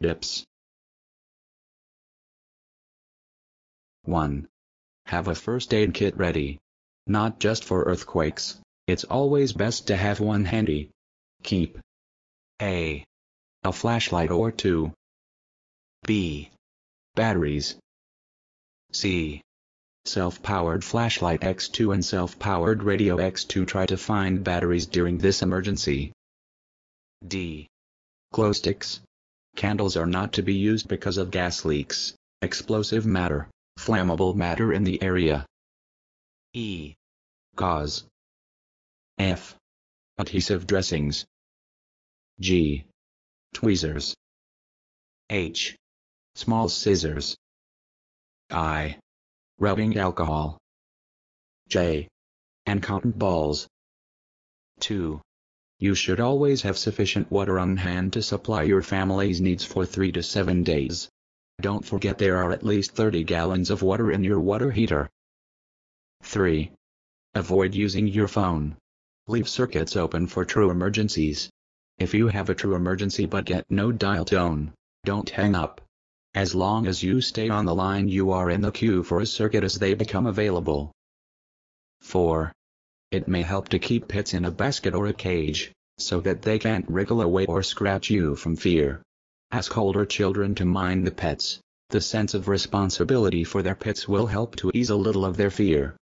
Dips 1. Have a first aid kit ready. Not just for earthquakes, it's always best to have one handy. Keep A. A flashlight or two. B. Batteries. C. Self-powered flashlight X2 and self-powered radio X2 try to find batteries during this emergency. D. Glow sticks. Candles are not to be used because of gas leaks, explosive matter, flammable matter in the area. E. Gauze. F. Adhesive dressings. G. Tweezers. H. Small scissors. I. Rubbing alcohol. J. And cotton balls. 2. You should always have sufficient water on hand to supply your family's needs for 3 to 7 days. Don't forget there are at least 30 gallons of water in your water heater. 3. Avoid using your phone. Leave circuits open for true emergencies. If you have a true emergency but get no dial tone, don't hang up. As long as you stay on the line you are in the queue for a circuit as they become available. 4. It may help to keep pets in a basket or a cage, so that they can't wriggle away or scratch you from fear. Ask older children to mind the pets. The sense of responsibility for their pets will help to ease a little of their fear.